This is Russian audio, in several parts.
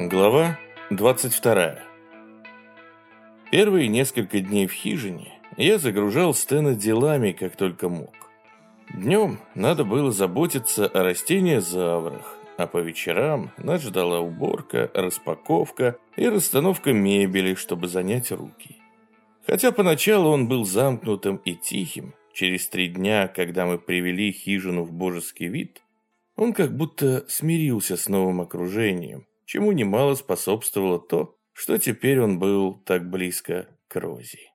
Глава 22. Первые несколько дней в хижине я загружал Стэна делами, как только мог. Днем надо было заботиться о растениях-заврах, а по вечерам нас ждала уборка, распаковка и расстановка мебели, чтобы занять руки. Хотя поначалу он был замкнутым и тихим, через три дня, когда мы привели хижину в божеский вид, он как будто смирился с новым окружением, чему немало способствовало то, что теперь он был так близко к Рози.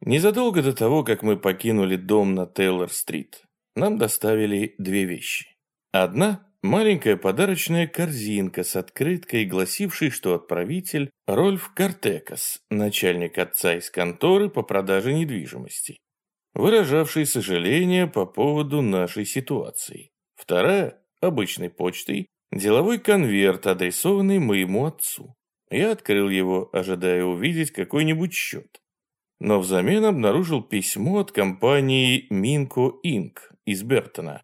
Незадолго до того, как мы покинули дом на Тейлор-стрит, нам доставили две вещи. Одна – маленькая подарочная корзинка с открыткой, гласившей, что отправитель – Рольф Картекас, начальник отца из конторы по продаже недвижимости, выражавший сожаление по поводу нашей ситуации. Вторая – обычной почтой, Деловой конверт, адресованный моему отцу. Я открыл его, ожидая увидеть какой-нибудь счет. Но взамен обнаружил письмо от компании Минко Инк из Бертона.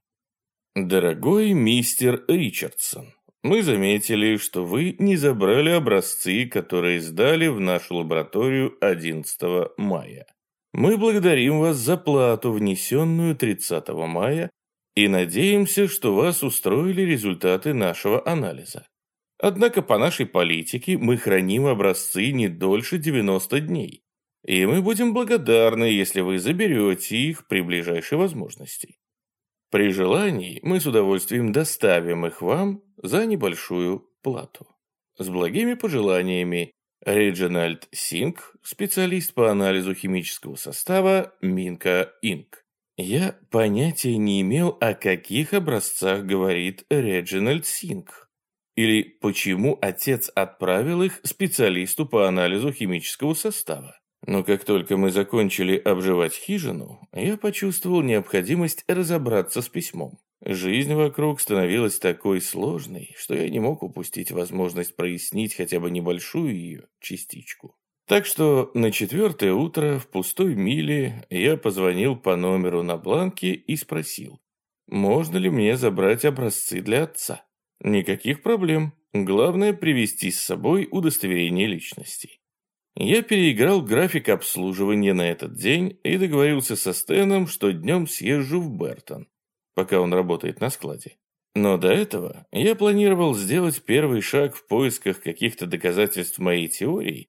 «Дорогой мистер Ричардсон, мы заметили, что вы не забрали образцы, которые сдали в нашу лабораторию 11 мая. Мы благодарим вас за плату, внесенную 30 мая, и надеемся, что вас устроили результаты нашего анализа. Однако по нашей политике мы храним образцы не дольше 90 дней, и мы будем благодарны, если вы заберете их при ближайшей возможности. При желании мы с удовольствием доставим их вам за небольшую плату. С благими пожеланиями, Реджинальд Синг, специалист по анализу химического состава Минка Инк. Я понятия не имел, о каких образцах говорит Реджинальд Синг. Или почему отец отправил их специалисту по анализу химического состава. Но как только мы закончили обживать хижину, я почувствовал необходимость разобраться с письмом. Жизнь вокруг становилась такой сложной, что я не мог упустить возможность прояснить хотя бы небольшую ее частичку. Так что на четвертое утро в пустой миле я позвонил по номеру на бланке и спросил, можно ли мне забрать образцы для отца. Никаких проблем. Главное привезти с собой удостоверение личности. Я переиграл график обслуживания на этот день и договорился со Стэном, что днем съезжу в Бертон, пока он работает на складе. Но до этого я планировал сделать первый шаг в поисках каких-то доказательств моей теории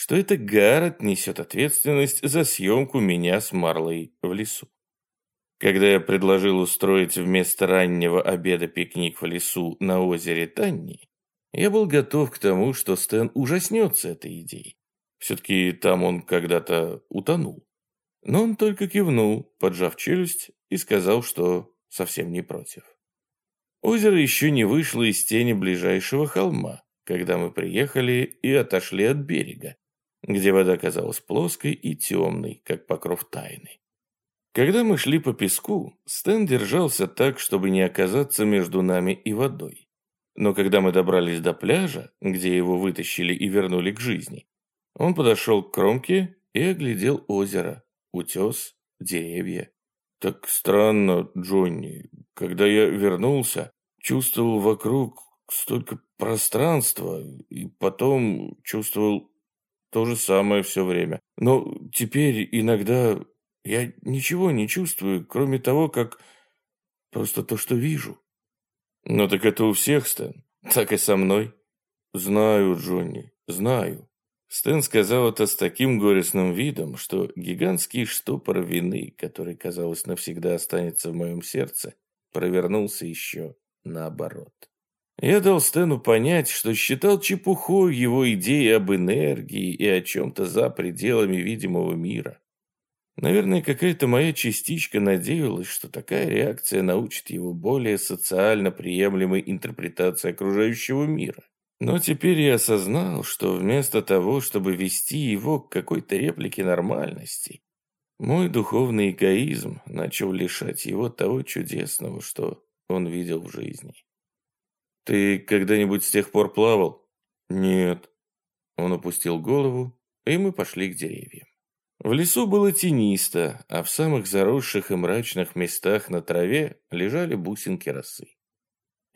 что это Гаррет несет ответственность за съемку меня с Марлой в лесу. Когда я предложил устроить вместо раннего обеда пикник в лесу на озере Танни, я был готов к тому, что Стэн ужаснется этой идеей. Все-таки там он когда-то утонул. Но он только кивнул, поджав челюсть, и сказал, что совсем не против. Озеро еще не вышло из тени ближайшего холма, когда мы приехали и отошли от берега, где вода казалась плоской и темной, как покров тайны. Когда мы шли по песку, Стэн держался так, чтобы не оказаться между нами и водой. Но когда мы добрались до пляжа, где его вытащили и вернули к жизни, он подошел к кромке и оглядел озеро, утес, деревья. Так странно, Джонни, когда я вернулся, чувствовал вокруг столько пространства, и потом чувствовал то же самое все время. Но теперь иногда я ничего не чувствую, кроме того, как просто то, что вижу. Ну так это у всех, Стэн. Так и со мной. Знаю, Джонни, знаю. Стэн сказал это с таким горестным видом, что гигантский штопор вины, который, казалось, навсегда останется в моем сердце, провернулся еще наоборот. Я дал Стэну понять, что считал чепухой его идеи об энергии и о чем-то за пределами видимого мира. Наверное, какая-то моя частичка надеялась, что такая реакция научит его более социально приемлемой интерпретации окружающего мира. Но теперь я осознал, что вместо того, чтобы вести его к какой-то реплике нормальности, мой духовный эгоизм начал лишать его того чудесного, что он видел в жизни. «Ты когда-нибудь с тех пор плавал?» «Нет». Он опустил голову, и мы пошли к деревьям. В лесу было тенисто, а в самых заросших и мрачных местах на траве лежали бусинки росы.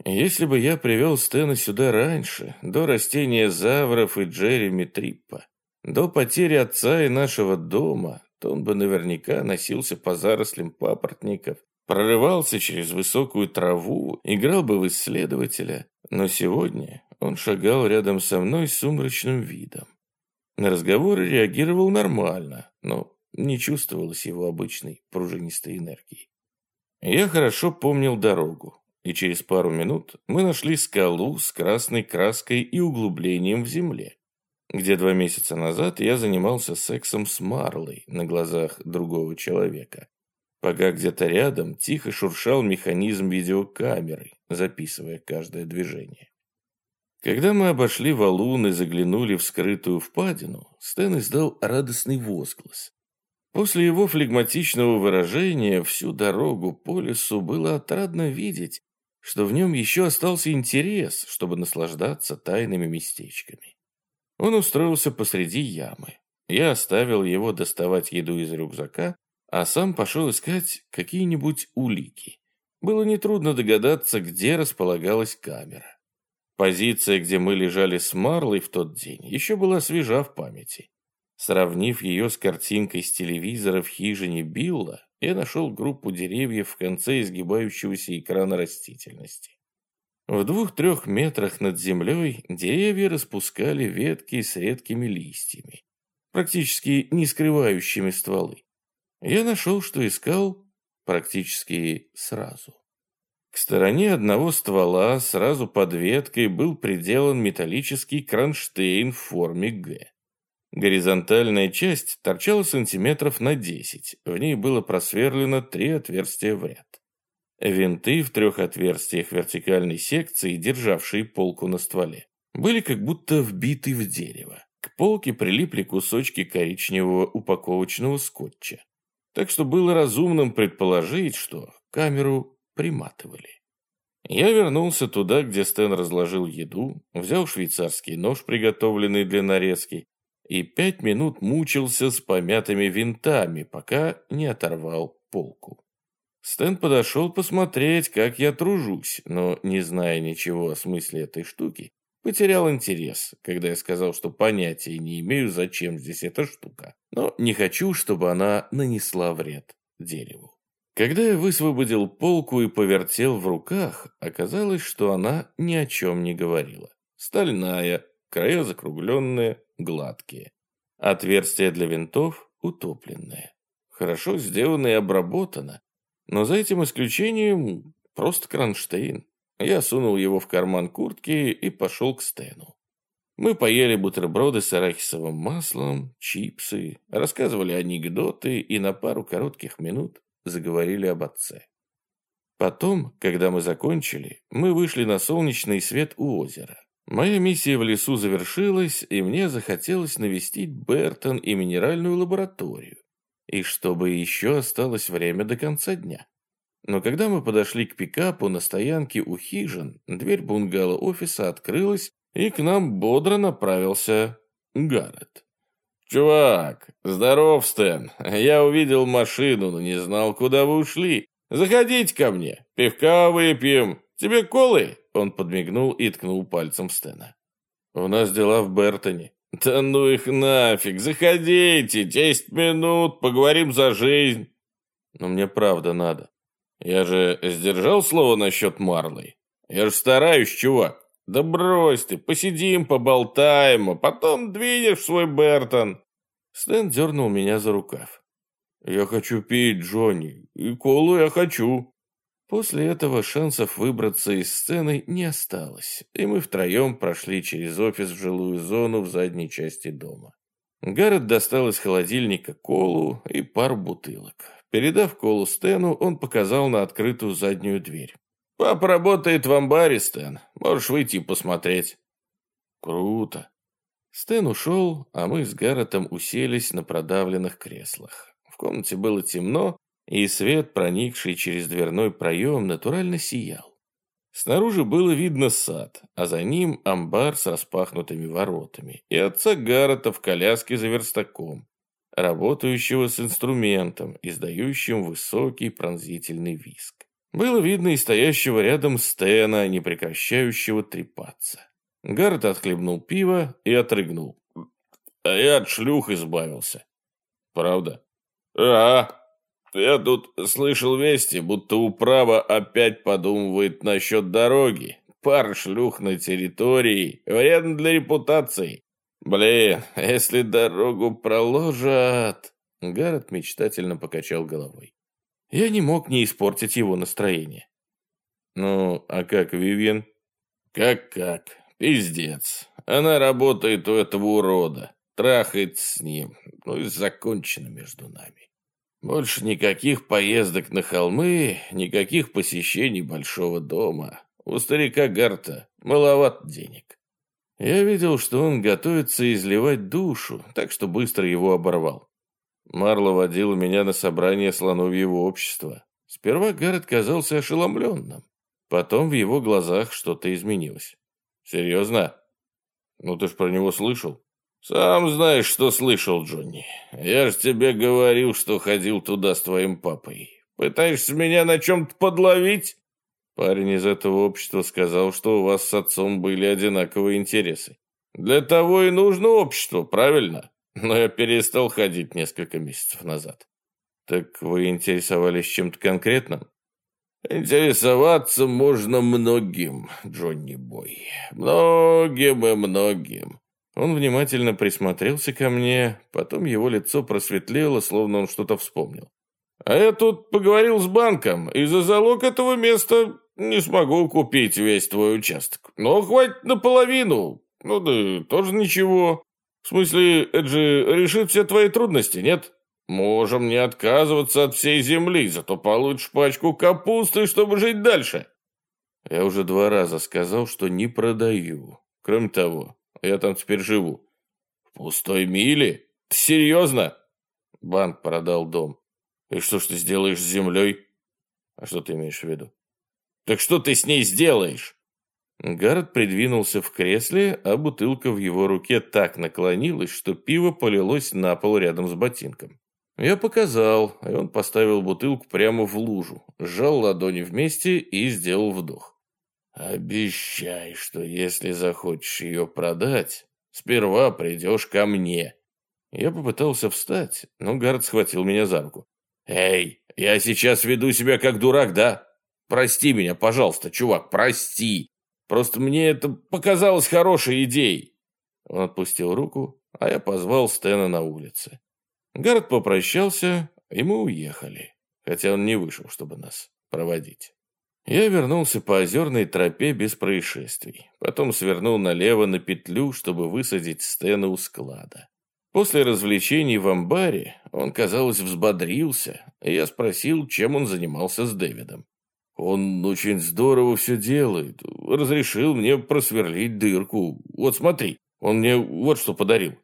Если бы я привел Стэна сюда раньше, до растения Завров и Джереми Триппа, до потери отца и нашего дома, то он бы наверняка носился по зарослям папоротников, прорывался через высокую траву, играл бы в исследователя. Но сегодня он шагал рядом со мной сумрачным видом. На разговоры реагировал нормально, но не чувствовалось его обычной пружинистой энергии. Я хорошо помнил дорогу, и через пару минут мы нашли скалу с красной краской и углублением в земле, где два месяца назад я занимался сексом с Марлой на глазах другого человека, пока где-то рядом тихо шуршал механизм видеокамеры, записывая каждое движение. Когда мы обошли валун и заглянули в скрытую впадину, Стэн издал радостный возглас. После его флегматичного выражения всю дорогу по лесу было отрадно видеть, что в нем еще остался интерес, чтобы наслаждаться тайными местечками. Он устроился посреди ямы. Я оставил его доставать еду из рюкзака, а сам пошел искать какие-нибудь улики. Было нетрудно догадаться, где располагалась камера. Позиция, где мы лежали с Марлой в тот день, еще была свежа в памяти. Сравнив ее с картинкой с телевизора в хижине Билла, я нашел группу деревьев в конце изгибающегося экрана растительности. В двух-трех метрах над землей деревья распускали ветки с редкими листьями, практически не скрывающими стволы. Я нашел, что искал практически сразу. К стороне одного ствола, сразу под веткой, был приделан металлический кронштейн в форме «Г». Горизонтальная часть торчала сантиметров на 10, в ней было просверлено три отверстия в ряд. Винты в трех отверстиях вертикальной секции, державшие полку на стволе, были как будто вбиты в дерево. К полке прилипли кусочки коричневого упаковочного скотча. Так что было разумным предположить, что камеру приматывали. Я вернулся туда, где Стэн разложил еду, взял швейцарский нож, приготовленный для нарезки, и пять минут мучился с помятыми винтами, пока не оторвал полку. Стэн подошел посмотреть, как я тружусь, но, не зная ничего о смысле этой штуки, потерял интерес, когда я сказал, что понятия не имею, зачем здесь эта штука, но не хочу, чтобы она нанесла вред дереву. Когда я высвободил полку и повертел в руках, оказалось, что она ни о чем не говорила. Стальная, края закругленные, гладкие. Отверстие для винтов утопленное. Хорошо сделано и обработано, но за этим исключением просто кронштейн. Я сунул его в карман куртки и пошел к Стэну. Мы поели бутерброды с арахисовым маслом, чипсы, рассказывали анекдоты и на пару коротких минут заговорили об отце. Потом, когда мы закончили, мы вышли на солнечный свет у озера. Моя миссия в лесу завершилась, и мне захотелось навестить Бертон и минеральную лабораторию, и чтобы еще осталось время до конца дня. Но когда мы подошли к пикапу на стоянке у хижин, дверь бунгало офиса открылась, и к нам бодро направился Гаррет. «Чувак, здоров, Стэн. Я увидел машину, но не знал, куда вы ушли. Заходите ко мне, пивка выпьем. Тебе колы?» Он подмигнул и ткнул пальцем в Стена. «У нас дела в Бертоне». «Да ну их нафиг! Заходите! Десять минут, поговорим за жизнь!» «Но мне правда надо. Я же сдержал слово насчет Марлой. Я же стараюсь, чувак. Да брось ты, посидим, поболтаем, а потом двинешь свой Бертон!» Стэн дернул меня за рукав. «Я хочу пить, Джонни, и колу я хочу!» После этого шансов выбраться из сцены не осталось, и мы втроем прошли через офис в жилую зону в задней части дома. Гаррет достал из холодильника колу и пару бутылок. Передав колу Стэну, он показал на открытую заднюю дверь. «Папа работает в амбаре, Стэн. Можешь выйти посмотреть». «Круто». Стэн ушел, а мы с Гарретом уселись на продавленных креслах. В комнате было темно, и свет, проникший через дверной проем, натурально сиял. Снаружи было видно сад, а за ним амбар с распахнутыми воротами и отца Гаррета в коляске за верстаком, работающего с инструментом, издающим высокий пронзительный виск. Было видно и стоящего рядом Стена, не прекращающего трепаться. Гаррет отхлебнул пиво и отрыгнул. А я от шлюх избавился. Правда? А, я тут слышал вести, будто управа опять подумывает насчет дороги. Пар шлюх на территории. Вредно для репутации. Блин, если дорогу проложат... Гаррет мечтательно покачал головой. Я не мог не испортить его настроение. Ну, а как Вивьен? Как-как? Пиздец. Она работает у этого урода. Трахается с ним. Ну и закончено между нами. Больше никаких поездок на холмы, никаких посещений большого дома. У старика Гарта маловато денег. Я видел, что он готовится изливать душу, так что быстро его оборвал. Марло водил меня на собрание слоновьего общества. Сперва Гаррет казался ошеломленным. Потом в его глазах что-то изменилось. «Серьезно? Ну ты ж про него слышал?» «Сам знаешь, что слышал, Джонни. Я же тебе говорил, что ходил туда с твоим папой. Пытаешься меня на чем-то подловить?» Парень из этого общества сказал, что у вас с отцом были одинаковые интересы. «Для того и нужно общество, правильно?» Но я перестал ходить несколько месяцев назад. Так вы интересовались чем-то конкретным? Интересоваться можно многим, Джонни Бой. Многим и многим. Он внимательно присмотрелся ко мне, потом его лицо просветлело, словно он что-то вспомнил. А я тут поговорил с банком, и за залог этого места не смогу купить весь твой участок. Но хватит наполовину. Ну да тоже ничего. В смысле, это же решит все твои трудности, нет? Можем не отказываться от всей земли, зато получишь пачку капусты, чтобы жить дальше. Я уже два раза сказал, что не продаю. Кроме того, я там теперь живу. В пустой миле? Ты серьезно? Банк продал дом. И что ж ты сделаешь с землей? А что ты имеешь в виду? Так что ты с ней сделаешь? Гаррет придвинулся в кресле, а бутылка в его руке так наклонилась, что пиво полилось на пол рядом с ботинком. Я показал, и он поставил бутылку прямо в лужу, сжал ладони вместе и сделал вдох. «Обещай, что если захочешь ее продать, сперва придешь ко мне». Я попытался встать, но Гард схватил меня за руку. «Эй, я сейчас веду себя как дурак, да? Прости меня, пожалуйста, чувак, прости. Просто мне это показалось хорошей идеей». Он отпустил руку, а я позвал Стена на улице. Гард попрощался, и мы уехали, хотя он не вышел, чтобы нас проводить. Я вернулся по озерной тропе без происшествий. Потом свернул налево на петлю, чтобы высадить Стена у склада. После развлечений в амбаре он, казалось, взбодрился, и я спросил, чем он занимался с Дэвидом. Он очень здорово все делает. Разрешил мне просверлить дырку. Вот смотри, он мне вот что подарил.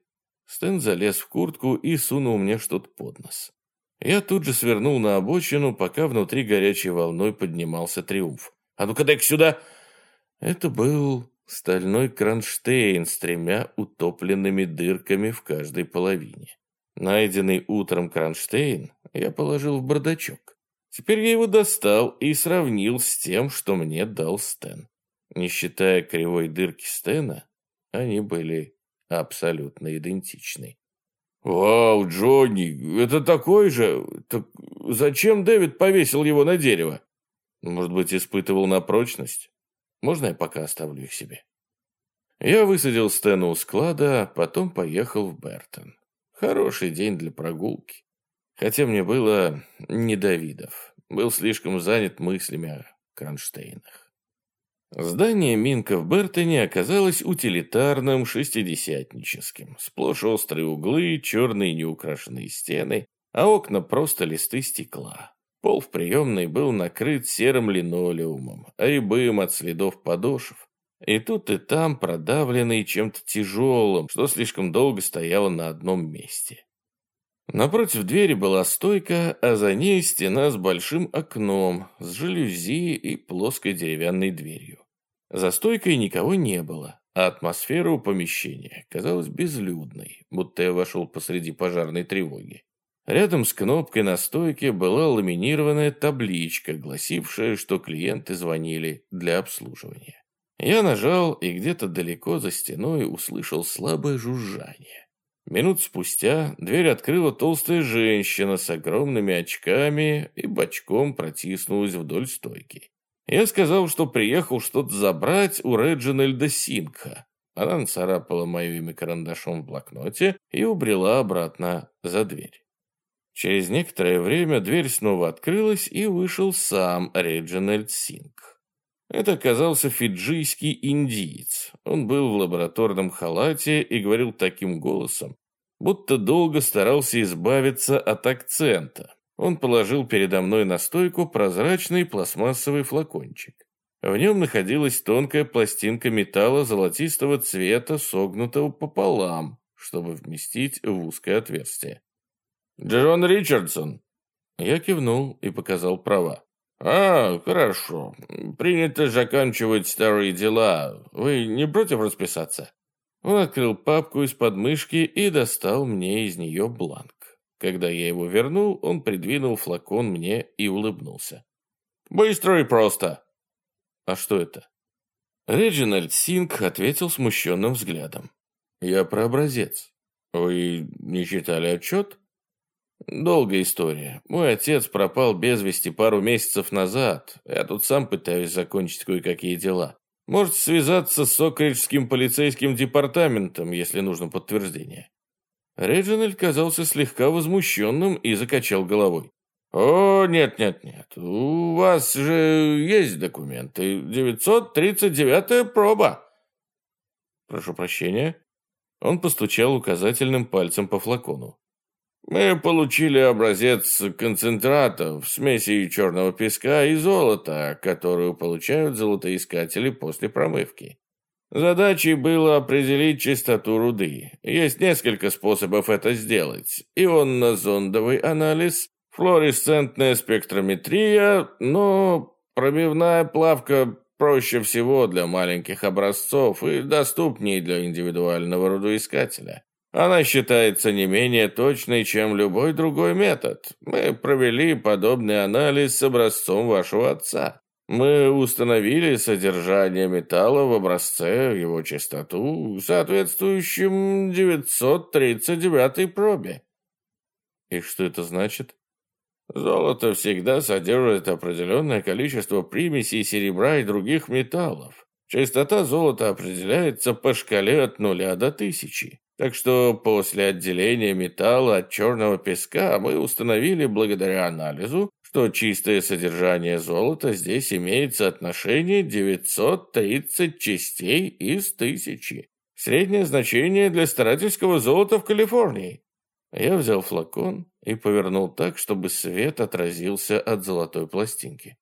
Стэн залез в куртку и сунул мне что-то под нос. Я тут же свернул на обочину, пока внутри горячей волной поднимался триумф. «А ну-ка дай-ка сюда!» Это был стальной кронштейн с тремя утопленными дырками в каждой половине. Найденный утром кронштейн я положил в бардачок. Теперь я его достал и сравнил с тем, что мне дал Стэн. Не считая кривой дырки Стена, они были абсолютно идентичны. «Вау, Джонни, это такой же? Так зачем Дэвид повесил его на дерево?» «Может быть, испытывал на прочность? Можно я пока оставлю их себе?» Я высадил Стэна у склада, потом поехал в Бертон. Хороший день для прогулки. Хотя мне было не до видов. Был слишком занят мыслями о кронштейнах. Здание Минка в Бертоне оказалось утилитарным шестидесятническим. Сплошь острые углы, черные неукрашенные стены, а окна просто листы стекла. Пол в приемной был накрыт серым линолеумом, а и от следов подошв. И тут и там продавленный чем-то тяжелым, что слишком долго стояло на одном месте. Напротив двери была стойка, а за ней стена с большим окном, с жалюзи и плоской деревянной дверью. За стойкой никого не было, а атмосфера у помещения казалась безлюдной, будто я вошел посреди пожарной тревоги. Рядом с кнопкой на стойке была ламинированная табличка, гласившая, что клиенты звонили для обслуживания. Я нажал и где-то далеко за стеной услышал слабое жужжание. Минут спустя дверь открыла толстая женщина с огромными очками и бочком протиснулась вдоль стойки. Я сказал, что приехал что-то забрать у Реджинальда Синка. Она нацарапала мое имя карандашом в блокноте и убрела обратно за дверь. Через некоторое время дверь снова открылась, и вышел сам Реджинальд Синк. Это оказался фиджийский индиец. Он был в лабораторном халате и говорил таким голосом, будто долго старался избавиться от акцента. Он положил передо мной на стойку прозрачный пластмассовый флакончик. В нем находилась тонкая пластинка металла золотистого цвета, согнутого пополам, чтобы вместить в узкое отверстие. «Джон Ричардсон!» Я кивнул и показал права. «А, хорошо. Принято заканчивать старые дела. Вы не против расписаться?» Он открыл папку из подмышки и достал мне из нее бланк. Когда я его вернул, он придвинул флакон мне и улыбнулся. «Быстро и просто!» «А что это?» Реджинальд Синг ответил смущенным взглядом. «Я про образец. Вы не читали отчет?» «Долгая история. Мой отец пропал без вести пару месяцев назад. Я тут сам пытаюсь закончить кое-какие дела. Можете связаться с Сокриджским полицейским департаментом, если нужно подтверждение». Реджинальд казался слегка возмущенным и закачал головой. «О, нет-нет-нет, у вас же есть документы. 939-я проба». «Прошу прощения». Он постучал указательным пальцем по флакону. Мы получили образец концентрата в смеси черного песка и золота, которую получают золотоискатели после промывки. Задачей было определить чистоту руды. Есть несколько способов это сделать. Ионно-зондовый анализ, флуоресцентная спектрометрия, но пробивная плавка проще всего для маленьких образцов и доступнее для индивидуального рудоискателя. Она считается не менее точной, чем любой другой метод. Мы провели подобный анализ с образцом вашего отца. Мы установили содержание металла в образце, его частоту, соответствующем 939 пробе. И что это значит? Золото всегда содержит определенное количество примесей серебра и других металлов. Частота золота определяется по шкале от нуля до тысячи. Так что после отделения металла от черного песка мы установили благодаря анализу, что чистое содержание золота здесь имеет соотношение 930 частей из тысячи. Среднее значение для старательского золота в Калифорнии. Я взял флакон и повернул так, чтобы свет отразился от золотой пластинки.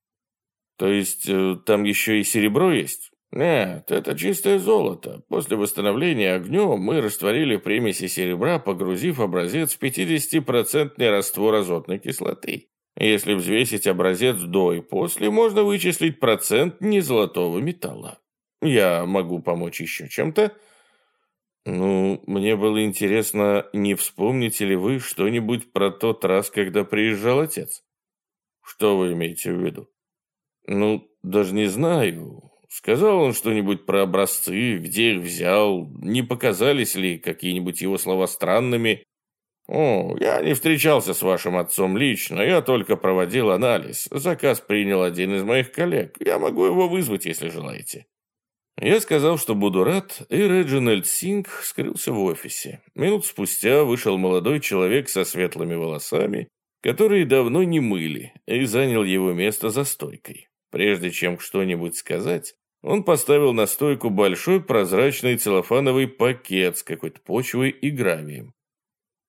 То есть э, там еще и серебро есть? «Нет, это чистое золото. После восстановления огнем мы растворили примеси серебра, погрузив образец в 50-процентный раствор азотной кислоты. Если взвесить образец до и после, можно вычислить процент незолотого металла. Я могу помочь еще чем-то?» «Ну, мне было интересно, не вспомните ли вы что-нибудь про тот раз, когда приезжал отец?» «Что вы имеете в виду?» «Ну, даже не знаю. Сказал он что-нибудь про образцы, где их взял, не показались ли какие-нибудь его слова странными? О, я не встречался с вашим отцом лично, я только проводил анализ. Заказ принял один из моих коллег. Я могу его вызвать, если желаете. Я сказал, что буду рад, и Реджинальд Синг скрылся в офисе. Минут спустя вышел молодой человек со светлыми волосами, которые давно не мыли, и занял его место за стойкой. Прежде чем что-нибудь сказать, он поставил на стойку большой прозрачный целлофановый пакет с какой-то почвой и гравием.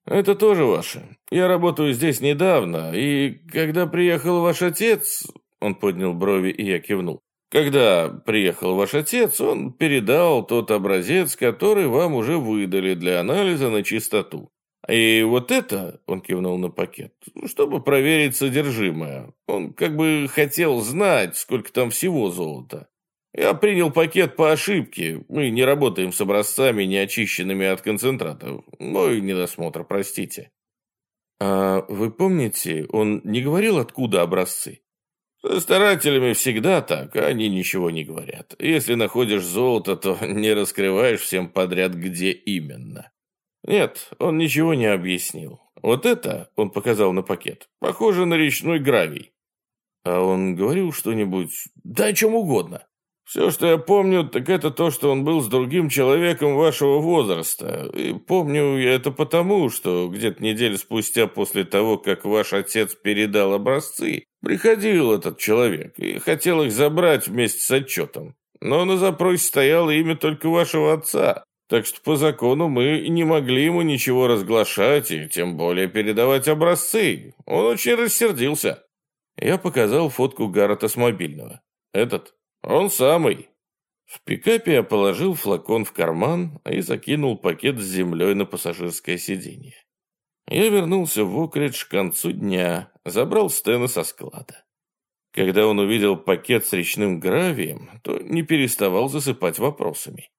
«Это тоже ваше. Я работаю здесь недавно, и когда приехал ваш отец...» Он поднял брови, и я кивнул. «Когда приехал ваш отец, он передал тот образец, который вам уже выдали для анализа на чистоту. И вот это, он кивнул на пакет, чтобы проверить содержимое. Он как бы хотел знать, сколько там всего золота. Я принял пакет по ошибке. Мы не работаем с образцами, не очищенными от концентратов. Мой недосмотр, простите. А вы помните, он не говорил, откуда образцы? Со старателями всегда так, а они ничего не говорят. Если находишь золото, то не раскрываешь всем подряд, где именно. Нет, он ничего не объяснил. Вот это, он показал на пакет, похоже на речной гравий. А он говорил что-нибудь, да о чем угодно. Все, что я помню, так это то, что он был с другим человеком вашего возраста. И помню я это потому, что где-то неделю спустя после того, как ваш отец передал образцы, приходил этот человек и хотел их забрать вместе с отчетом. Но на запросе стояло имя только вашего отца. Так что по закону мы не могли ему ничего разглашать и тем более передавать образцы. Он очень рассердился. Я показал фотку Гаррета с мобильного. Этот «Он самый». В пикапе я положил флакон в карман и закинул пакет с землей на пассажирское сиденье. Я вернулся в Окридж к концу дня, забрал Стэна со склада. Когда он увидел пакет с речным гравием, то не переставал засыпать вопросами.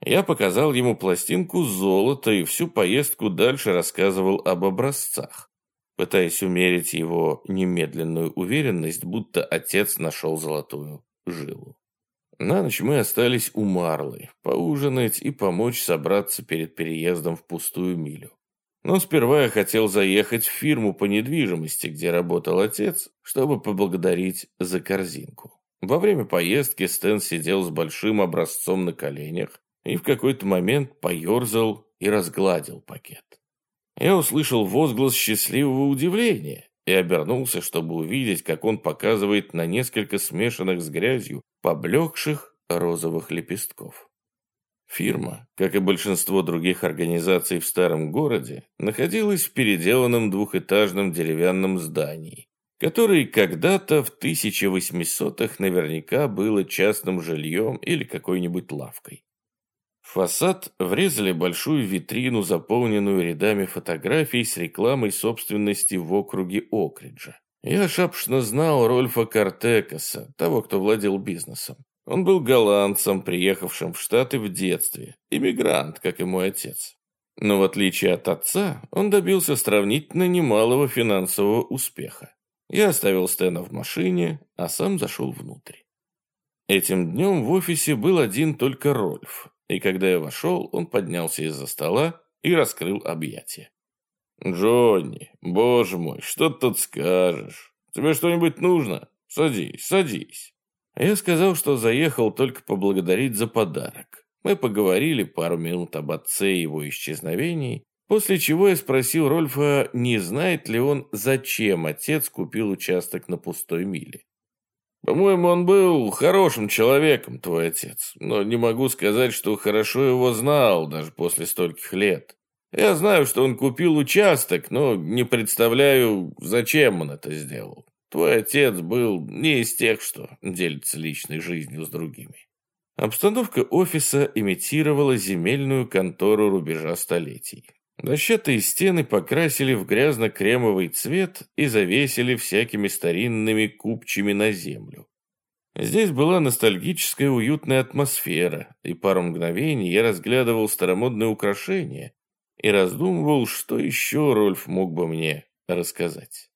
Я показал ему пластинку золота и всю поездку дальше рассказывал об образцах, пытаясь умерить его немедленную уверенность, будто отец нашел золотую жилу. На ночь мы остались у Марлы, поужинать и помочь собраться перед переездом в пустую милю. Но сперва я хотел заехать в фирму по недвижимости, где работал отец, чтобы поблагодарить за корзинку. Во время поездки Стэн сидел с большим образцом на коленях и в какой-то момент поерзал и разгладил пакет. Я услышал возглас счастливого удивления и обернулся, чтобы увидеть, как он показывает на несколько смешанных с грязью поблекших розовых лепестков. Фирма, как и большинство других организаций в старом городе, находилась в переделанном двухэтажном деревянном здании, которое когда-то в 1800-х наверняка было частным жильем или какой-нибудь лавкой. Фасад врезали большую витрину, заполненную рядами фотографий с рекламой собственности в округе Окриджа. Я шапшно знал Рольфа Картекаса, того, кто владел бизнесом. Он был голландцем, приехавшим в Штаты в детстве, иммигрант, как и мой отец. Но в отличие от отца, он добился сравнительно немалого финансового успеха. Я оставил Стэна в машине, а сам зашел внутрь. Этим днем в офисе был один только Рольф, и когда я вошел, он поднялся из-за стола и раскрыл объятия. «Джонни, боже мой, что ты тут скажешь? Тебе что-нибудь нужно? Садись, садись». Я сказал, что заехал только поблагодарить за подарок. Мы поговорили пару минут об отце и его исчезновении, после чего я спросил Рольфа, не знает ли он, зачем отец купил участок на пустой миле. По-моему, он был хорошим человеком, твой отец, но не могу сказать, что хорошо его знал, даже после стольких лет. Я знаю, что он купил участок, но не представляю, зачем он это сделал. Твой отец был не из тех, что делится личной жизнью с другими. Обстановка офиса имитировала земельную контору рубежа столетий. Дощатые стены покрасили в грязно-кремовый цвет и завесили всякими старинными купчами на землю. Здесь была ностальгическая уютная атмосфера, и пару мгновений я разглядывал старомодные украшения и раздумывал, что еще Рольф мог бы мне рассказать.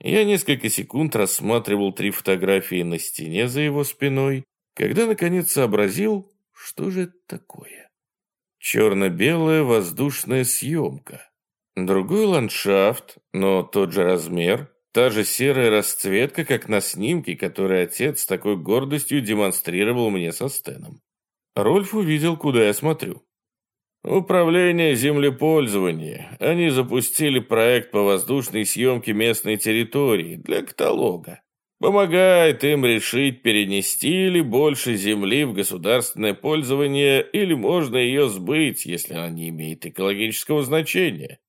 Я несколько секунд рассматривал три фотографии на стене за его спиной, когда наконец сообразил, что же это такое. Черно-белая воздушная съемка. Другой ландшафт, но тот же размер, та же серая расцветка, как на снимке, который отец с такой гордостью демонстрировал мне со Стеном. Рольф увидел, куда я смотрю. Управление землепользования. Они запустили проект по воздушной съемке местной территории для каталога помогает им решить, перенести ли больше земли в государственное пользование или можно ее сбыть, если она не имеет экологического значения.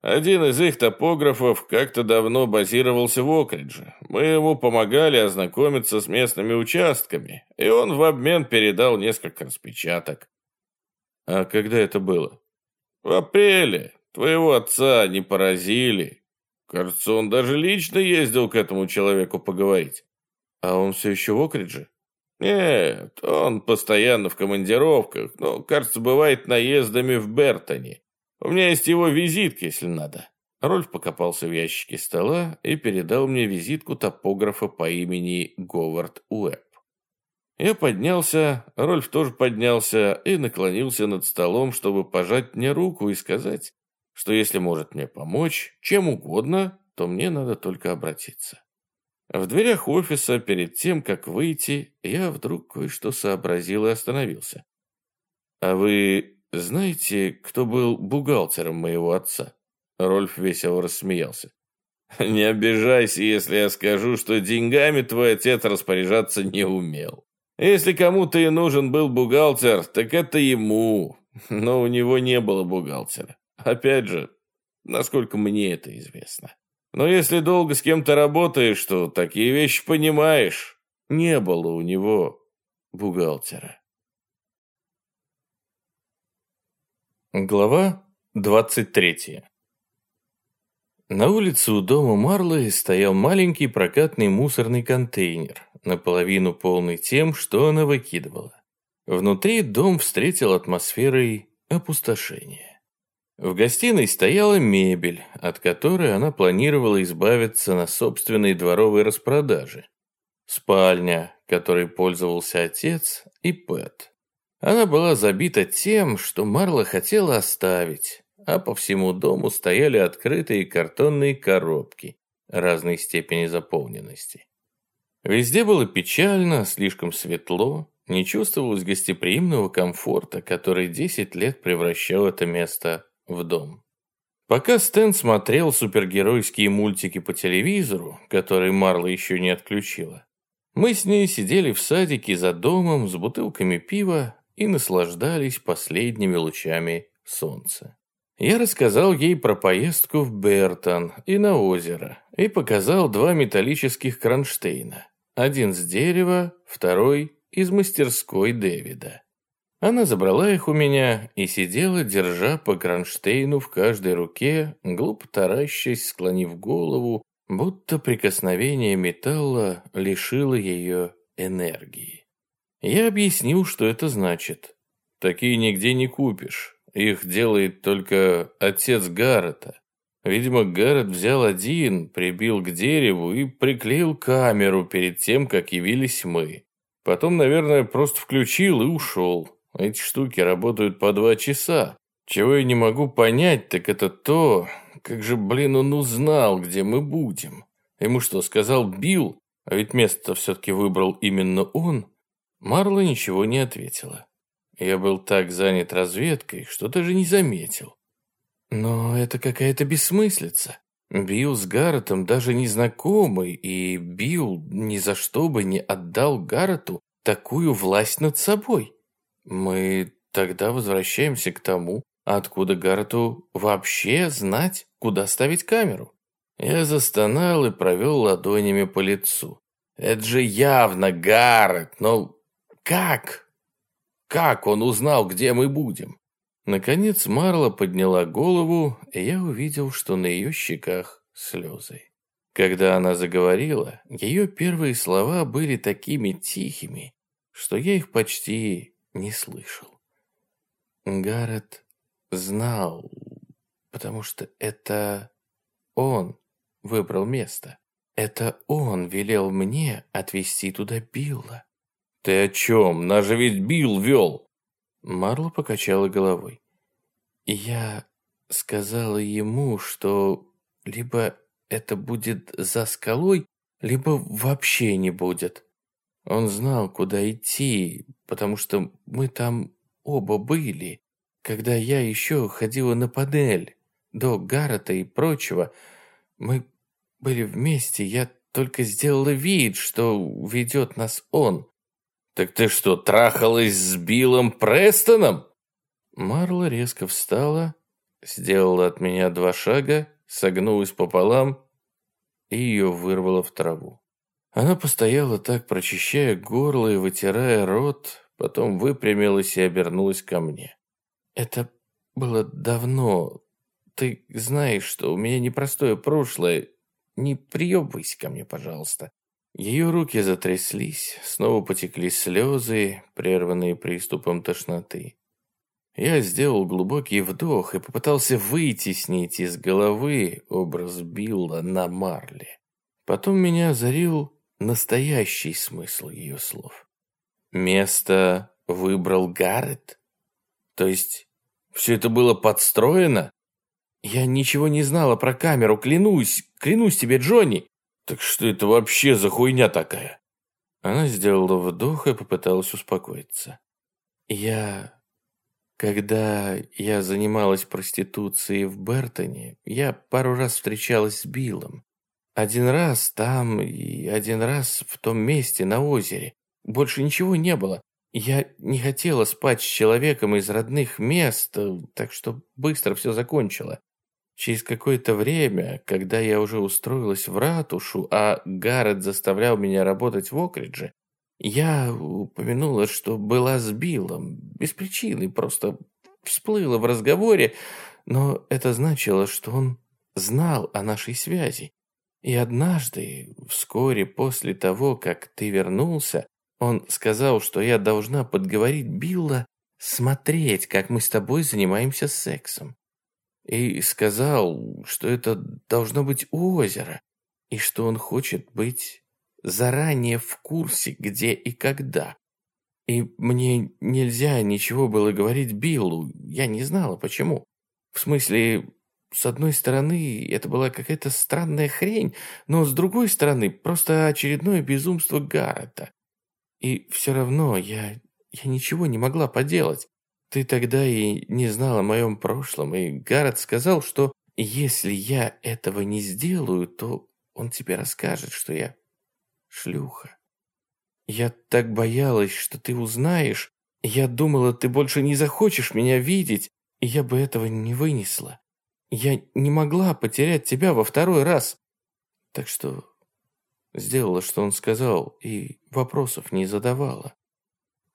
Один из их топографов как-то давно базировался в Окридже. Мы ему помогали ознакомиться с местными участками, и он в обмен передал несколько распечаток. А когда это было? В апреле. Твоего отца не поразили. Кажется, он даже лично ездил к этому человеку поговорить. А он все еще в Окридже? Нет, он постоянно в командировках, но, кажется, бывает наездами в Бертоне. У меня есть его визитка, если надо. Рольф покопался в ящике стола и передал мне визитку топографа по имени Говард Уэбб. Я поднялся, Рольф тоже поднялся и наклонился над столом, чтобы пожать мне руку и сказать, что если может мне помочь, чем угодно, то мне надо только обратиться. В дверях офиса, перед тем, как выйти, я вдруг кое-что сообразил и остановился. «А вы знаете, кто был бухгалтером моего отца?» Рольф весело рассмеялся. «Не обижайся, если я скажу, что деньгами твой отец распоряжаться не умел. Если кому-то и нужен был бухгалтер, так это ему, но у него не было бухгалтера. Опять же, насколько мне это известно. Но если долго с кем-то работаешь, то такие вещи понимаешь. Не было у него бухгалтера». Глава двадцать третья на улице у дома Марлы стоял маленький прокатный мусорный контейнер, наполовину полный тем, что она выкидывала. Внутри дом встретил атмосферой опустошения. В гостиной стояла мебель, от которой она планировала избавиться на собственной дворовой распродаже. Спальня, которой пользовался отец, и Пэт. Она была забита тем, что Марла хотела оставить, а по всему дому стояли открытые картонные коробки разной степени заполненности. Везде было печально, слишком светло, не чувствовалось гостеприимного комфорта, который 10 лет превращал это место в дом. Пока Стэн смотрел супергеройские мультики по телевизору, которые Марла еще не отключила, мы с ней сидели в садике за домом с бутылками пива и наслаждались последними лучами солнца. Я рассказал ей про поездку в Бертон и на озеро, и показал два металлических кронштейна. Один с дерева, второй из мастерской Дэвида. Она забрала их у меня и сидела, держа по кронштейну в каждой руке, глупо таращась, склонив голову, будто прикосновение металла лишило ее энергии. Я объяснил, что это значит. Такие нигде не купишь. Их делает только отец Гаррета. Видимо, Гаррет взял один, прибил к дереву и приклеил камеру перед тем, как явились мы. Потом, наверное, просто включил и ушел. Эти штуки работают по два часа. Чего я не могу понять, так это то, как же, блин, он узнал, где мы будем. Ему что, сказал Билл? А ведь место все-таки выбрал именно он. Марла ничего не ответила. Я был так занят разведкой, что даже не заметил. Но это какая-то бессмыслица. Билл с Гарретом даже не знакомый, и Билл ни за что бы не отдал Гаррету такую власть над собой. Мы тогда возвращаемся к тому, откуда Гаррету вообще знать, куда ставить камеру. Я застонал и провел ладонями по лицу. Это же явно Гаррет, но как? Как он узнал, где мы будем? Наконец Марла подняла голову, и я увидел, что на ее щеках слезы. Когда она заговорила, ее первые слова были такими тихими, что я их почти не слышал. Гаррет знал, потому что это он выбрал место. Это он велел мне отвезти туда Билла. «Ты о чем? Нас же ведь Билл вел!» Марла покачала головой. «Я сказала ему, что либо это будет за скалой, либо вообще не будет. Он знал, куда идти, потому что мы там оба были. Когда я еще ходила на панель, до Гаррета и прочего, мы были вместе, я только сделала вид, что ведет нас он. «Так ты что, трахалась с Биллом Престоном?» Марла резко встала, сделала от меня два шага, согнулась пополам и ее вырвало в траву. Она постояла так, прочищая горло и вытирая рот, потом выпрямилась и обернулась ко мне. «Это было давно. Ты знаешь, что у меня непростое прошлое. Не приебывайся ко мне, пожалуйста. Ее руки затряслись, снова потекли слезы, прерванные приступом тошноты. Я сделал глубокий вдох и попытался вытеснить из головы образ Билла на Марле. Потом меня озарил настоящий смысл ее слов. Место выбрал Гаррет? То есть все это было подстроено? Я ничего не знала про камеру, клянусь, клянусь тебе, Джонни. Так что это вообще за хуйня такая? Она сделала вдох и попыталась успокоиться. Я... Когда я занималась проституцией в Бертоне, я пару раз встречалась с Биллом. Один раз там и один раз в том месте на озере. Больше ничего не было. Я не хотела спать с человеком из родных мест, так что быстро все закончила. Через какое-то время, когда я уже устроилась в ратушу, а Гаррет заставлял меня работать в Окридже, я упомянула, что была с Биллом, без причины, просто всплыла в разговоре, но это значило, что он знал о нашей связи. И однажды, вскоре после того, как ты вернулся, он сказал, что я должна подговорить Билла смотреть, как мы с тобой занимаемся сексом и сказал, что это должно быть у озера, и что он хочет быть заранее в курсе, где и когда. И мне нельзя ничего было говорить Биллу, я не знала почему. В смысле, с одной стороны, это была какая-то странная хрень, но с другой стороны, просто очередное безумство Гаррета. И все равно я, я ничего не могла поделать. Ты тогда и не знал о моем прошлом, и Гаррет сказал, что если я этого не сделаю, то он тебе расскажет, что я шлюха. Я так боялась, что ты узнаешь. Я думала, ты больше не захочешь меня видеть, и я бы этого не вынесла. Я не могла потерять тебя во второй раз. Так что сделала, что он сказал, и вопросов не задавала.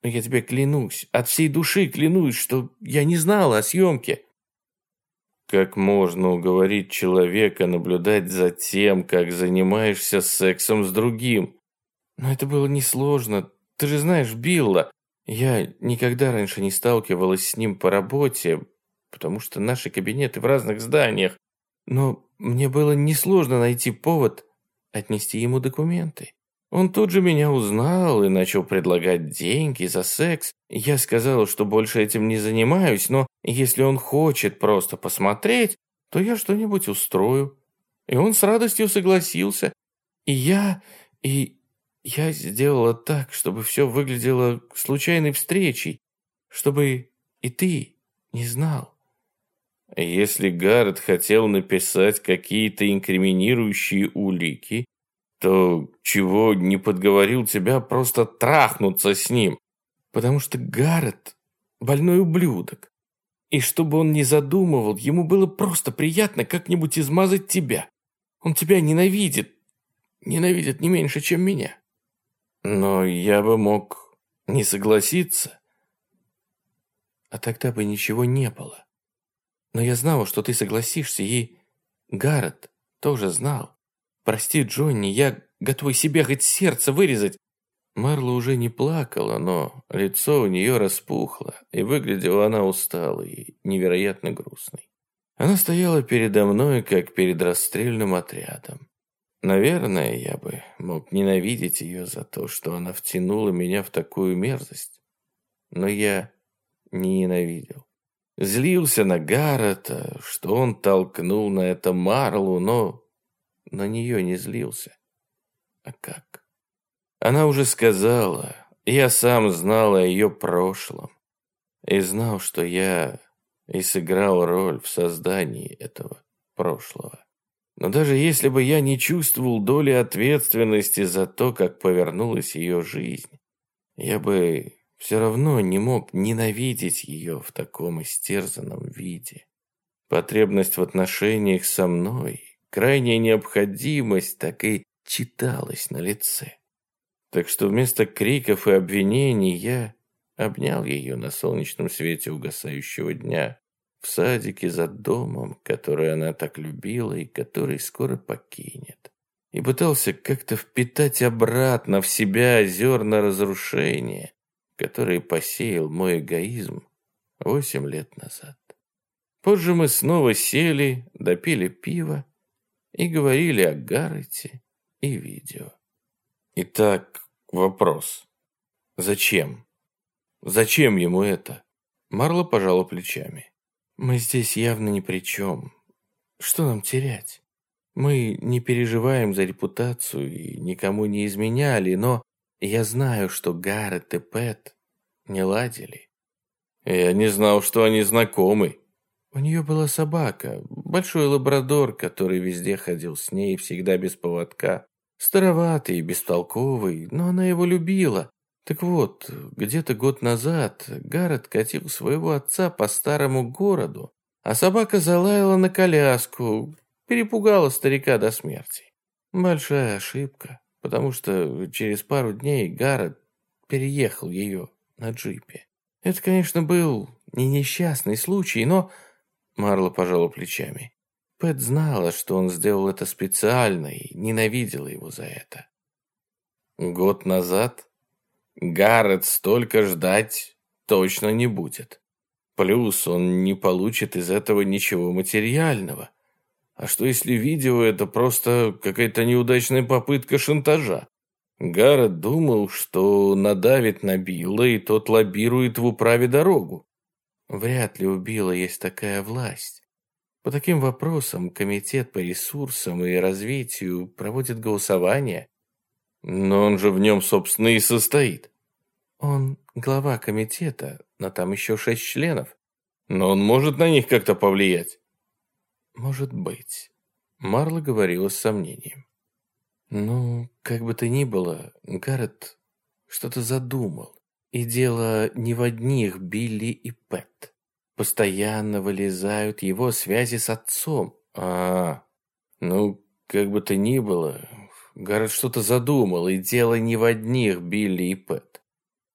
Но я тебе клянусь, от всей души клянусь, что я не знала о съемке. Как можно уговорить человека наблюдать за тем, как занимаешься сексом с другим? Но это было несложно. Ты же знаешь Билла. Я никогда раньше не сталкивалась с ним по работе, потому что наши кабинеты в разных зданиях. Но мне было несложно найти повод отнести ему документы. Он тут же меня узнал и начал предлагать деньги за секс. Я сказала, что больше этим не занимаюсь, но если он хочет просто посмотреть, то я что-нибудь устрою. И он с радостью согласился. И я... и... я сделала так, чтобы все выглядело случайной встречей, чтобы и ты не знал. Если Гаррет хотел написать какие-то инкриминирующие улики, то чего не подговорил тебя просто трахнуться с ним? Потому что Гаррет больной ублюдок. И чтобы он не задумывал, ему было просто приятно как-нибудь измазать тебя. Он тебя ненавидит. Ненавидит не меньше, чем меня. Но я бы мог не согласиться. А тогда бы ничего не было. Но я знала, что ты согласишься, и Гаррет тоже знал. «Прости, Джонни, я готова себе хоть сердце вырезать!» Марла уже не плакала, но лицо у нее распухло, и выглядела она усталой и невероятно грустной. Она стояла передо мной, как перед расстрельным отрядом. Наверное, я бы мог ненавидеть ее за то, что она втянула меня в такую мерзость. Но я не ненавидел. Злился на Гаррета, что он толкнул на это Марлу, но на нее не злился. А как? Она уже сказала, я сам знал о ее прошлом. И знал, что я и сыграл роль в создании этого прошлого. Но даже если бы я не чувствовал доли ответственности за то, как повернулась ее жизнь, я бы все равно не мог ненавидеть ее в таком истерзанном виде. Потребность в отношениях со мной крайняя необходимость так и читалась на лице. Так что вместо криков и обвинений я обнял ее на солнечном свете угасающего дня в садике за домом, который она так любила и который скоро покинет. И пытался как-то впитать обратно в себя зерна разрушения, которые посеял мой эгоизм восемь лет назад. Позже мы снова сели, допили пиво и говорили о Гаррете и видео. Итак, вопрос. Зачем? Зачем ему это? Марла пожала плечами. Мы здесь явно ни при чем. Что нам терять? Мы не переживаем за репутацию и никому не изменяли, но я знаю, что Гаррет и Пэт не ладили. Я не знал, что они знакомы. У нее была собака, большой лабрадор, который везде ходил с ней, всегда без поводка. Староватый бестолковый, но она его любила. Так вот, где-то год назад Гаррет катил своего отца по старому городу, а собака залаяла на коляску, перепугала старика до смерти. Большая ошибка, потому что через пару дней Гаррет переехал ее на джипе. Это, конечно, был не несчастный случай, но... Марла пожала плечами. Пэт знала, что он сделал это специально и ненавидела его за это. Год назад Гаррет столько ждать точно не будет. Плюс он не получит из этого ничего материального. А что если видео это просто какая-то неудачная попытка шантажа? Гаррет думал, что надавит на Билла, и тот лоббирует в управе дорогу. Вряд ли у Билла есть такая власть. По таким вопросам комитет по ресурсам и развитию проводит голосование. Но он же в нем, собственно, и состоит. Он глава комитета, но там еще шесть членов. Но он может на них как-то повлиять? Может быть. Марла говорила с сомнением. Ну, как бы то ни было, Гаррет что-то задумал. И дело не в одних Билли и Пэт. Постоянно вылезают его связи с отцом. А, ну, как бы то ни было, Гаррет что-то задумал, и дело не в одних Билли и Пэт.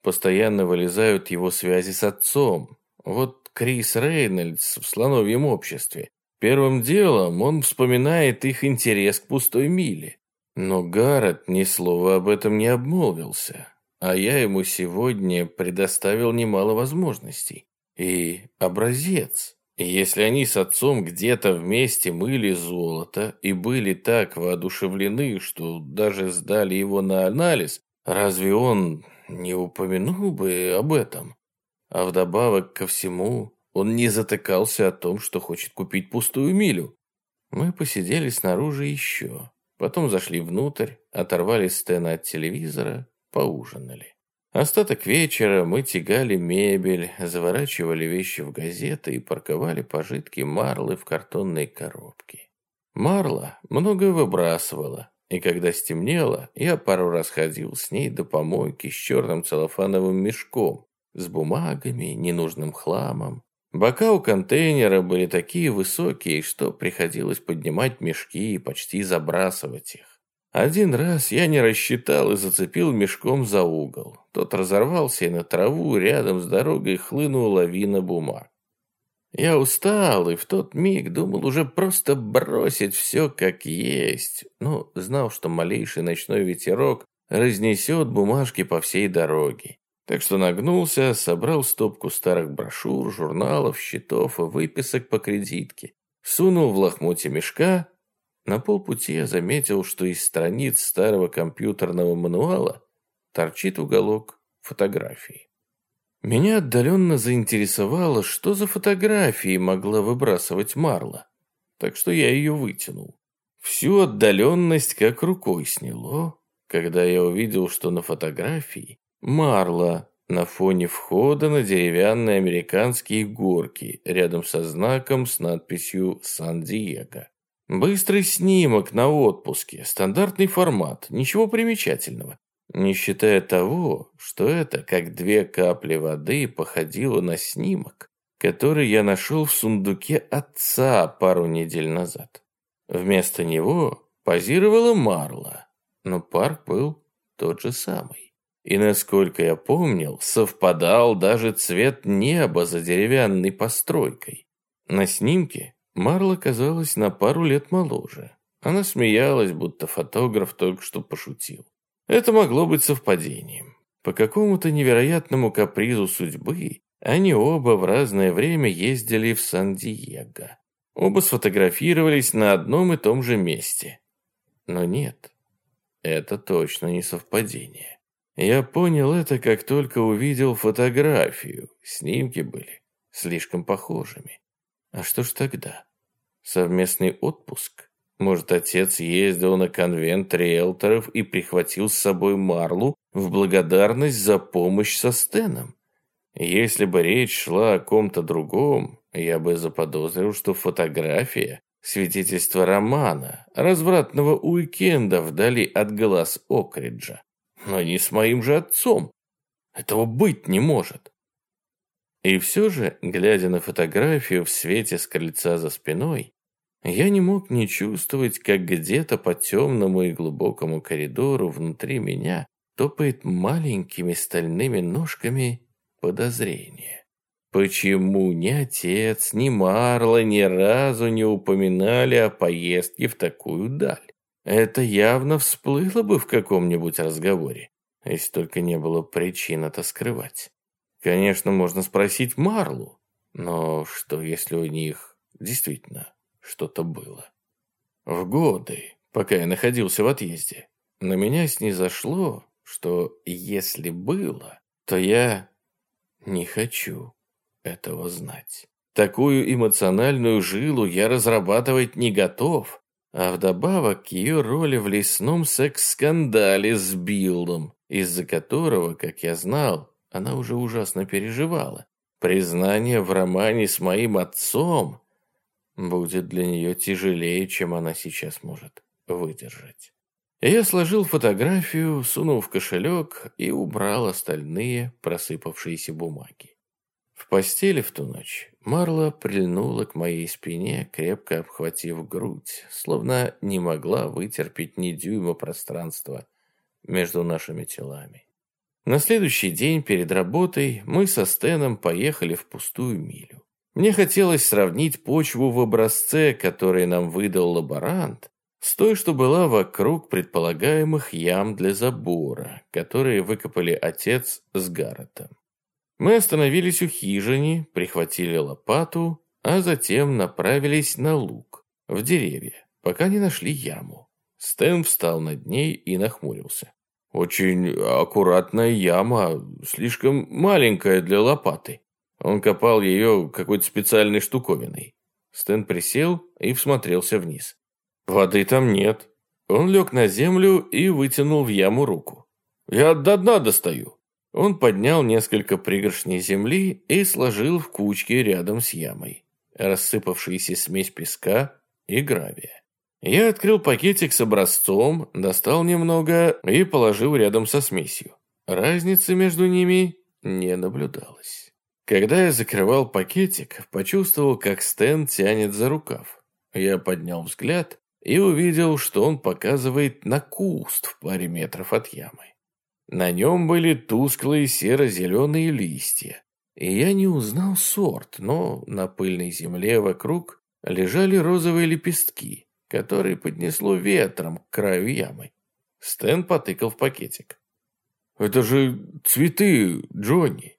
Постоянно вылезают его связи с отцом. Вот Крис Рейнольдс в «Слоновьем обществе». Первым делом он вспоминает их интерес к пустой миле. Но Гаррет ни слова об этом не обмолвился, а я ему сегодня предоставил немало возможностей. И образец. Если они с отцом где-то вместе мыли золото и были так воодушевлены, что даже сдали его на анализ, разве он не упомянул бы об этом? А вдобавок ко всему, он не затыкался о том, что хочет купить пустую милю. Мы посидели снаружи еще. Потом зашли внутрь, оторвали Стэна от телевизора, поужинали. Остаток вечера мы тягали мебель, заворачивали вещи в газеты и парковали пожитки Марлы в картонной коробке. Марла много выбрасывала, и когда стемнело, я пару раз ходил с ней до помойки с черным целлофановым мешком, с бумагами, ненужным хламом, Бока у контейнера были такие высокие, что приходилось поднимать мешки и почти забрасывать их. Один раз я не рассчитал и зацепил мешком за угол. Тот разорвался, и на траву рядом с дорогой хлынула лавина бумаг. Я устал и в тот миг думал уже просто бросить все как есть, но знал, что малейший ночной ветерок разнесет бумажки по всей дороге. Так что нагнулся, собрал стопку старых брошюр, журналов, счетов и выписок по кредитке. Сунул в лохмотье мешка. На полпути я заметил, что из страниц старого компьютерного мануала торчит уголок фотографии. Меня отдаленно заинтересовало, что за фотографии могла выбрасывать Марла. Так что я ее вытянул. Всю отдаленность как рукой сняло, когда я увидел, что на фотографии Марла на фоне входа на деревянные американские горки рядом со знаком с надписью «Сан-Диего». Быстрый снимок на отпуске, стандартный формат, ничего примечательного. Не считая того, что это, как две капли воды, походило на снимок, который я нашел в сундуке отца пару недель назад. Вместо него позировала Марла, но парк был тот же самый. И, насколько я помнил, совпадал даже цвет неба за деревянной постройкой. На снимке Марла казалась на пару лет моложе. Она смеялась, будто фотограф только что пошутил. Это могло быть совпадением. По какому-то невероятному капризу судьбы Они оба в разное время ездили в Сан-Диего. Оба сфотографировались на одном и том же месте. Но нет, это точно не совпадение. Я понял это, как только увидел фотографию. Снимки были слишком похожими. А что ж тогда? Совместный отпуск? Может, отец ездил на конвент риэлторов и прихватил с собой Марлу в благодарность за помощь со Стеном? Если бы речь шла о ком-то другом, я бы заподозрил, что фотография – свидетельство романа, развратного уикенда вдали от глаз Окриджа. Но не с моим же отцом. Этого быть не может. И все же, глядя на фотографию в свете с крыльца за спиной, я не мог не чувствовать, как где-то по темному и глубокому коридору внутри меня топает маленькими стальными ножками подозрение. Почему ни отец, ни Марла ни разу не упоминали о поездке в такую даль? Это явно всплыло бы в каком-нибудь разговоре, если только не было причин это скрывать. Конечно, можно спросить Марлу, но что если у них действительно что-то было? В годы, пока я находился в отъезде, на меня снизошло, что если было, то я не хочу этого знать. Такую эмоциональную жилу я разрабатывать не готов, а вдобавок к ее роли в лесном секс-скандале с Биллом, из-за которого, как я знал, она уже ужасно переживала. Признание в романе с моим отцом будет для нее тяжелее, чем она сейчас может выдержать. Я сложил фотографию, сунул в кошелек и убрал остальные просыпавшиеся бумаги. Постели в ту ночь Марла прильнула к моей спине, крепко обхватив грудь, словно не могла вытерпеть ни дюйма пространства между нашими телами. На следующий день перед работой мы со Стеном поехали в пустую милю. Мне хотелось сравнить почву в образце, который нам выдал лаборант, с той, что была вокруг предполагаемых ям для забора, которые выкопали отец с Гарретом. Мы остановились у хижины, прихватили лопату, а затем направились на луг, в деревья, пока не нашли яму. Стэн встал над ней и нахмурился. «Очень аккуратная яма, слишком маленькая для лопаты». Он копал ее какой-то специальной штуковиной. Стэн присел и всмотрелся вниз. Воды там нет. Он лег на землю и вытянул в яму руку. «Я до дна достаю». Он поднял несколько пригоршней земли и сложил в кучки рядом с ямой. Рассыпавшаяся смесь песка и гравия. Я открыл пакетик с образцом, достал немного и положил рядом со смесью. Разницы между ними не наблюдалось. Когда я закрывал пакетик, почувствовал, как Стэн тянет за рукав. Я поднял взгляд и увидел, что он показывает на куст в паре метров от ямы. На нем были тусклые серо-зеленые листья, и я не узнал сорт, но на пыльной земле вокруг лежали розовые лепестки, которые поднесло ветром к краю ямы. Стэн потыкал в пакетик. «Это же цветы, Джонни!»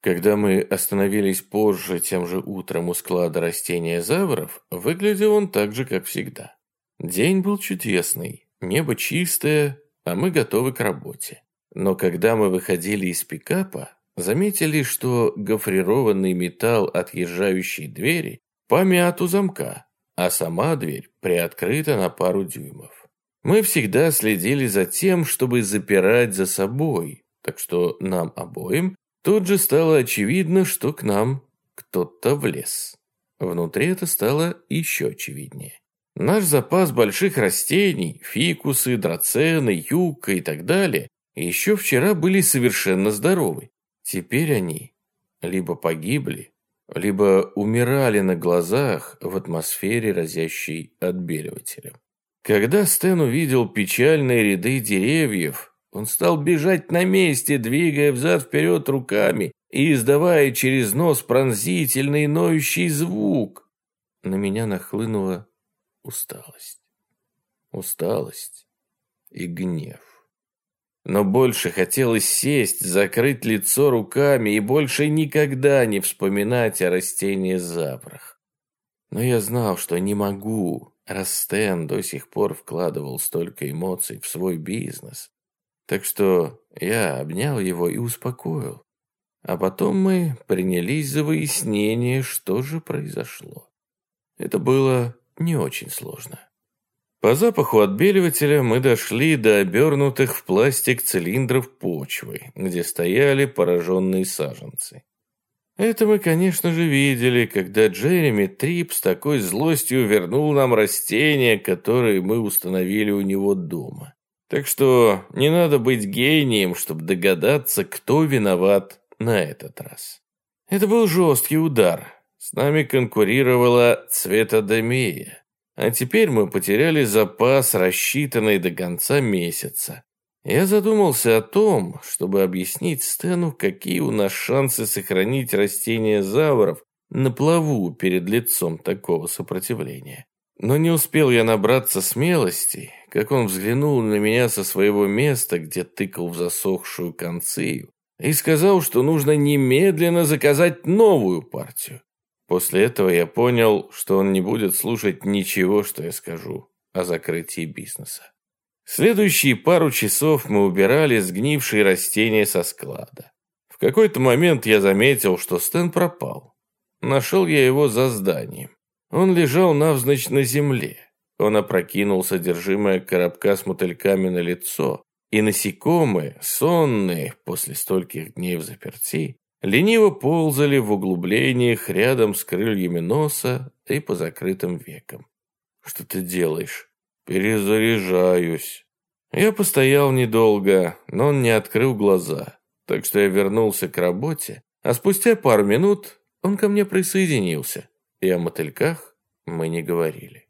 Когда мы остановились позже тем же утром у склада растения завров, выглядел он так же, как всегда. День был чудесный, небо чистое, а мы готовы к работе. Но когда мы выходили из пикапа, заметили, что гофрированный металл отъезжающей двери помят у замка, а сама дверь приоткрыта на пару дюймов. Мы всегда следили за тем, чтобы запирать за собой, так что нам обоим тут же стало очевидно, что к нам кто-то влез. Внутри это стало еще очевиднее. Наш запас больших растений, фикусы, драцены, юка и так далее, еще вчера были совершенно здоровы. Теперь они либо погибли, либо умирали на глазах в атмосфере, разящей отбеливателем. Когда Стэн увидел печальные ряды деревьев, он стал бежать на месте, двигая взад-вперед руками и издавая через нос пронзительный ноющий звук. На меня нахлынула усталость. Усталость и гнев. Но больше хотелось сесть, закрыть лицо руками и больше никогда не вспоминать о растении запрах. Но я знал, что не могу, раз Стэн до сих пор вкладывал столько эмоций в свой бизнес. Так что я обнял его и успокоил. А потом мы принялись за выяснение, что же произошло. Это было не очень сложно. По запаху отбеливателя мы дошли до обернутых в пластик цилиндров почвы, где стояли пораженные саженцы. Это мы, конечно же, видели, когда Джереми Трип с такой злостью вернул нам растения, которые мы установили у него дома. Так что не надо быть гением, чтобы догадаться, кто виноват на этот раз. Это был жесткий удар. С нами конкурировала цветодемия. А теперь мы потеряли запас, рассчитанный до конца месяца. Я задумался о том, чтобы объяснить Стэну, какие у нас шансы сохранить растения завров на плаву перед лицом такого сопротивления. Но не успел я набраться смелости, как он взглянул на меня со своего места, где тыкал в засохшую концею, и сказал, что нужно немедленно заказать новую партию. После этого я понял, что он не будет слушать ничего, что я скажу о закрытии бизнеса. Следующие пару часов мы убирали сгнившие растения со склада. В какой-то момент я заметил, что Стэн пропал. Нашел я его за зданием. Он лежал навзничь на земле. Он опрокинул содержимое коробка с мотыльками на лицо, и насекомые, сонные после стольких дней в заперти, лениво ползали в углублениях рядом с крыльями носа и по закрытым векам. «Что ты делаешь?» «Перезаряжаюсь». Я постоял недолго, но он не открыл глаза, так что я вернулся к работе, а спустя пару минут он ко мне присоединился, и о мотыльках мы не говорили.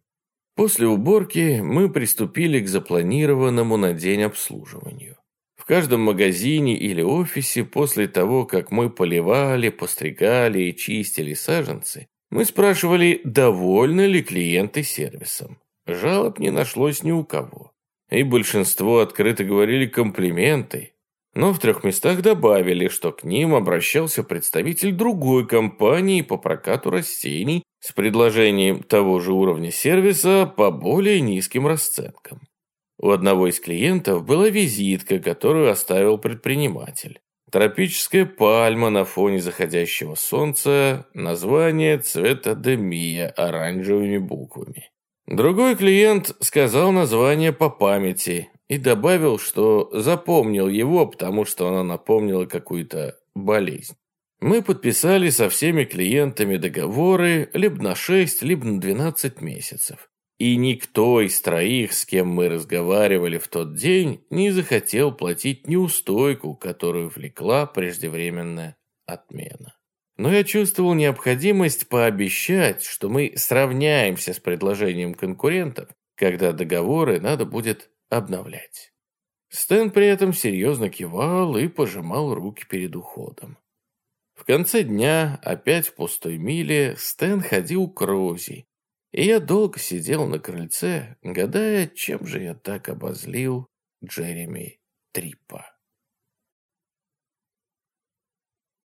После уборки мы приступили к запланированному на день обслуживанию. В каждом магазине или офисе после того, как мы поливали, постригали и чистили саженцы, мы спрашивали, довольны ли клиенты сервисом. Жалоб не нашлось ни у кого. И большинство открыто говорили комплименты. Но в трех местах добавили, что к ним обращался представитель другой компании по прокату растений с предложением того же уровня сервиса по более низким расценкам. У одного из клиентов была визитка, которую оставил предприниматель. Тропическая пальма на фоне заходящего солнца, название цветодемия оранжевыми буквами. Другой клиент сказал название по памяти и добавил, что запомнил его, потому что она напомнила какую-то болезнь. Мы подписали со всеми клиентами договоры либо на 6, либо на 12 месяцев. И никто из троих, с кем мы разговаривали в тот день, не захотел платить неустойку, которую влекла преждевременная отмена. Но я чувствовал необходимость пообещать, что мы сравняемся с предложением конкурентов, когда договоры надо будет обновлять. Стэн при этом серьезно кивал и пожимал руки перед уходом. В конце дня, опять в пустой миле, Стэн ходил к Рози, и я долго сидел на крыльце, гадая, чем же я так обозлил Джереми Трипа.